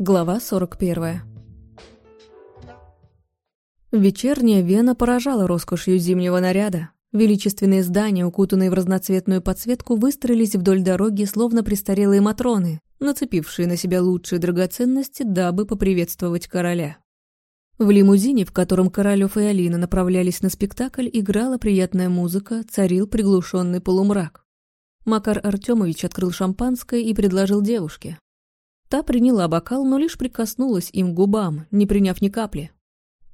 Глава 41. Вечерняя Вена поражала роскошью зимнего наряда. Величественные здания, укутанные в разноцветную подсветку, выстроились вдоль дороги, словно престарелые матроны, нацепившие на себя лучшие драгоценности, дабы поприветствовать короля. В лимузине, в котором Королёв и Алина направлялись на спектакль, играла приятная музыка, царил приглушенный полумрак. Макар Артемович открыл шампанское и предложил девушке. Та приняла бокал, но лишь прикоснулась им губам, не приняв ни капли.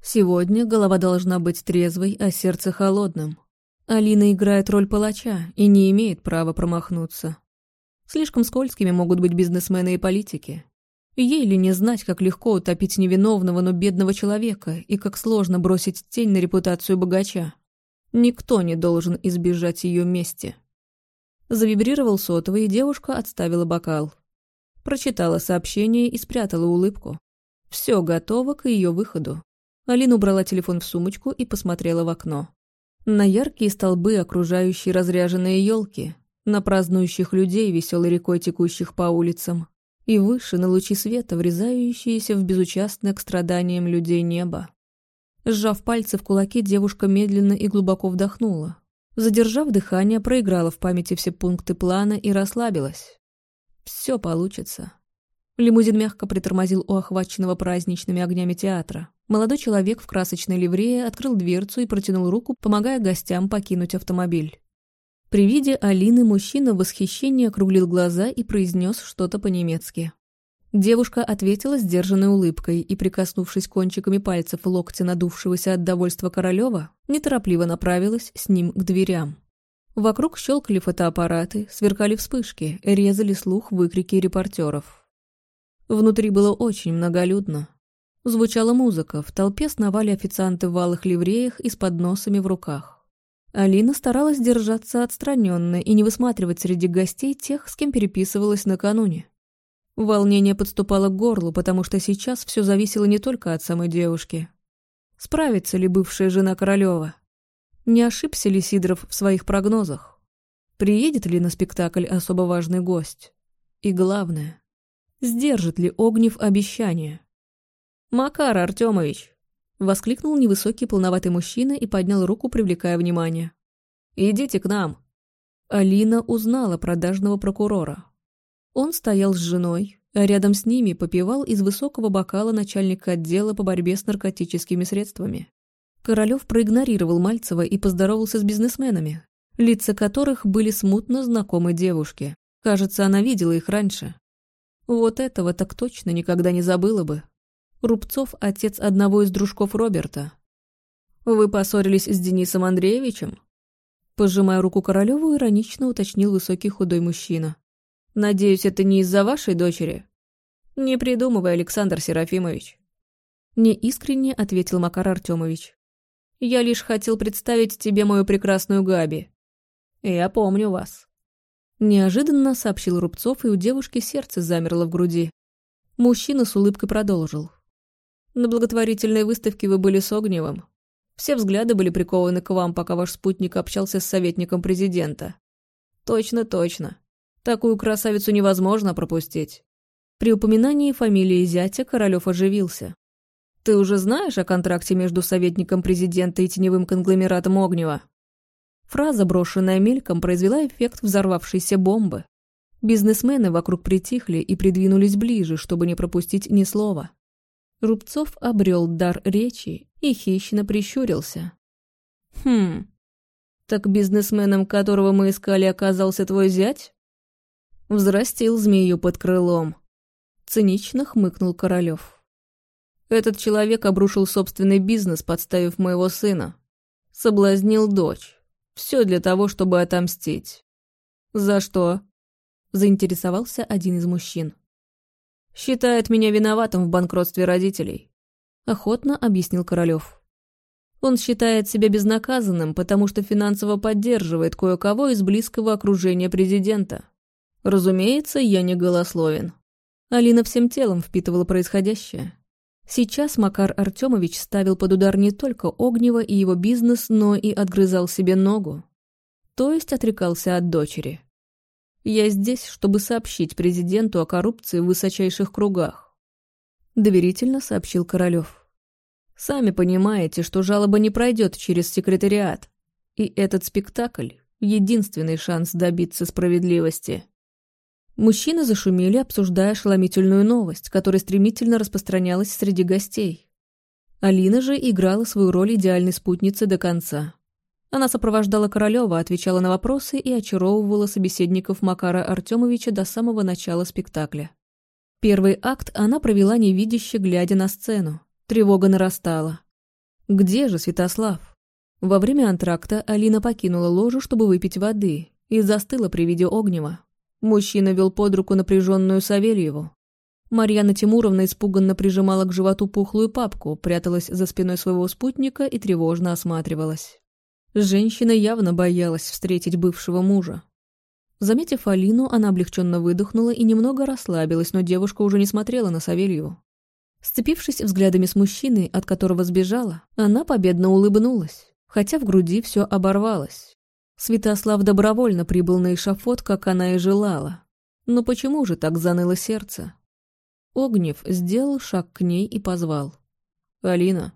Сегодня голова должна быть трезвой, а сердце холодным. Алина играет роль палача и не имеет права промахнуться. Слишком скользкими могут быть бизнесмены и политики. Ей ли не знать, как легко утопить невиновного, но бедного человека, и как сложно бросить тень на репутацию богача. Никто не должен избежать ее мести. Завибрировал сотовый, и девушка отставила бокал. Прочитала сообщение и спрятала улыбку. Все готово к ее выходу. Алина убрала телефон в сумочку и посмотрела в окно. На яркие столбы, окружающие разряженные елки, на празднующих людей, веселой рекой текущих по улицам, и выше на лучи света, врезающиеся в безучастное к страданиям людей небо. Сжав пальцы в кулаки, девушка медленно и глубоко вдохнула. Задержав дыхание, проиграла в памяти все пункты плана и расслабилась. Все получится. Лимузин мягко притормозил у охваченного праздничными огнями театра. Молодой человек в красочной ливрее открыл дверцу и протянул руку, помогая гостям покинуть автомобиль. При виде Алины мужчина в восхищении округлил глаза и произнес что-то по-немецки. Девушка ответила сдержанной улыбкой и, прикоснувшись кончиками пальцев локтя надувшегося от довольства Королева, неторопливо направилась с ним к дверям. Вокруг щелкали фотоаппараты, сверкали вспышки, резали слух выкрики репортеров. Внутри было очень многолюдно. Звучала музыка, в толпе сновали официанты в алых ливреях и с подносами в руках. Алина старалась держаться отстраненно и не высматривать среди гостей тех, с кем переписывалась накануне. Волнение подступало к горлу, потому что сейчас все зависело не только от самой девушки. Справится ли бывшая жена Королева? Не ошибся ли Сидоров в своих прогнозах? Приедет ли на спектакль особо важный гость? И главное, сдержит ли Огнев обещание? «Макар Артемович!» — воскликнул невысокий полноватый мужчина и поднял руку, привлекая внимание. «Идите к нам!» Алина узнала продажного прокурора. Он стоял с женой, а рядом с ними попивал из высокого бокала начальника отдела по борьбе с наркотическими средствами. Королёв проигнорировал Мальцева и поздоровался с бизнесменами, лица которых были смутно знакомы девушке. Кажется, она видела их раньше. Вот этого так точно никогда не забыла бы. Рубцов – отец одного из дружков Роберта. «Вы поссорились с Денисом Андреевичем?» Пожимая руку Королеву, иронично уточнил высокий худой мужчина. «Надеюсь, это не из-за вашей дочери?» «Не придумывай, Александр Серафимович». Неискренне ответил Макар Артемович. «Я лишь хотел представить тебе мою прекрасную Габи. Я помню вас». Неожиданно сообщил Рубцов, и у девушки сердце замерло в груди. Мужчина с улыбкой продолжил. На благотворительной выставке вы были с Огневым. Все взгляды были прикованы к вам, пока ваш спутник общался с советником президента. Точно, точно. Такую красавицу невозможно пропустить. При упоминании фамилии зятя Королёв оживился. Ты уже знаешь о контракте между советником президента и теневым конгломератом Огнева? Фраза, брошенная мельком, произвела эффект взорвавшейся бомбы. Бизнесмены вокруг притихли и придвинулись ближе, чтобы не пропустить ни слова. Рубцов обрел дар речи и хищно прищурился. «Хм, так бизнесменом, которого мы искали, оказался твой зять?» Взрастил змею под крылом. Цинично хмыкнул Королёв. «Этот человек обрушил собственный бизнес, подставив моего сына. Соблазнил дочь. Все для того, чтобы отомстить». «За что?» Заинтересовался один из мужчин. Считает меня виноватым в банкротстве родителей», — охотно объяснил Королёв. Он считает себя безнаказанным, потому что финансово поддерживает кое-кого из близкого окружения президента. Разумеется, я не голословен. Алина всем телом впитывала происходящее. Сейчас Макар Артемович ставил под удар не только Огнева и его бизнес, но и отгрызал себе ногу. То есть отрекался от дочери. Я здесь, чтобы сообщить президенту о коррупции в высочайших кругах. — доверительно сообщил Королёв. «Сами понимаете, что жалоба не пройдет через секретариат, и этот спектакль — единственный шанс добиться справедливости». Мужчины зашумели, обсуждая ошеломительную новость, которая стремительно распространялась среди гостей. Алина же играла свою роль идеальной спутницы до конца. Она сопровождала Королева, отвечала на вопросы и очаровывала собеседников Макара Артемовича до самого начала спектакля. Первый акт она провела невидяще, глядя на сцену. Тревога нарастала. Где же Святослав? Во время антракта Алина покинула ложу, чтобы выпить воды, и застыла при виде Огнева. Мужчина вел под руку напряженную Савельеву. Марьяна Тимуровна испуганно прижимала к животу пухлую папку, пряталась за спиной своего спутника и тревожно осматривалась. Женщина явно боялась встретить бывшего мужа. Заметив Алину, она облегченно выдохнула и немного расслабилась, но девушка уже не смотрела на Савельеву. Сцепившись взглядами с мужчиной, от которого сбежала, она победно улыбнулась, хотя в груди все оборвалось. Святослав добровольно прибыл на эшафот, как она и желала. Но почему же так заныло сердце? Огнев сделал шаг к ней и позвал. «Алина».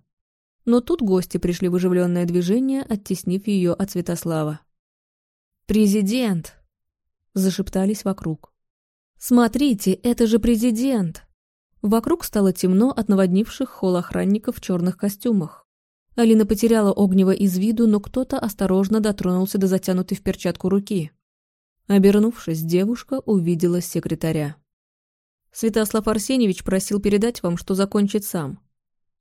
Но тут гости пришли в оживленное движение, оттеснив ее от Святослава. «Президент!» зашептались вокруг. «Смотрите, это же президент!» Вокруг стало темно от наводнивших холл охранников в черных костюмах. Алина потеряла Огнева из виду, но кто-то осторожно дотронулся до затянутой в перчатку руки. Обернувшись, девушка увидела секретаря. «Святослав Арсеньевич просил передать вам, что закончит сам».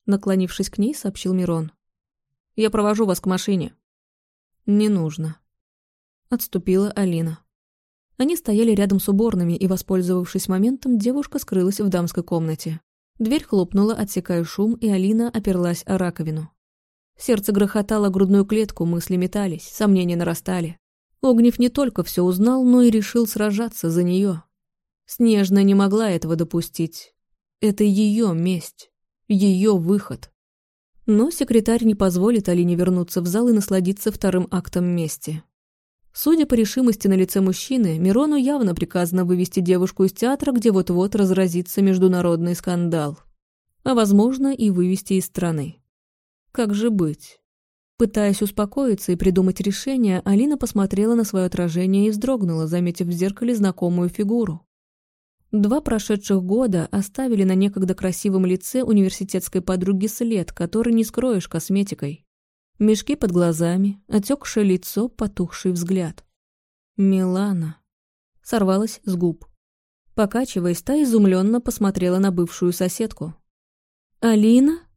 Наклонившись к ней, сообщил Мирон. «Я провожу вас к машине». «Не нужно», — отступила Алина. Они стояли рядом с уборными, и, воспользовавшись моментом, девушка скрылась в дамской комнате. Дверь хлопнула, отсекая шум, и Алина оперлась о раковину. Сердце грохотало грудную клетку, мысли метались, сомнения нарастали. Огнев не только все узнал, но и решил сражаться за нее. Снежная не могла этого допустить. Это ее месть, ее выход. Но секретарь не позволит Алине вернуться в зал и насладиться вторым актом мести. Судя по решимости на лице мужчины, Мирону явно приказано вывести девушку из театра, где вот-вот разразится международный скандал. А, возможно, и вывести из страны. Как же быть? Пытаясь успокоиться и придумать решение, Алина посмотрела на свое отражение и вздрогнула, заметив в зеркале знакомую фигуру. Два прошедших года оставили на некогда красивом лице университетской подруги след, который не скроешь косметикой. Мешки под глазами, отекшее лицо, потухший взгляд. «Милана!» Сорвалась с губ. Покачиваясь, та изумленно посмотрела на бывшую соседку. «Алина?»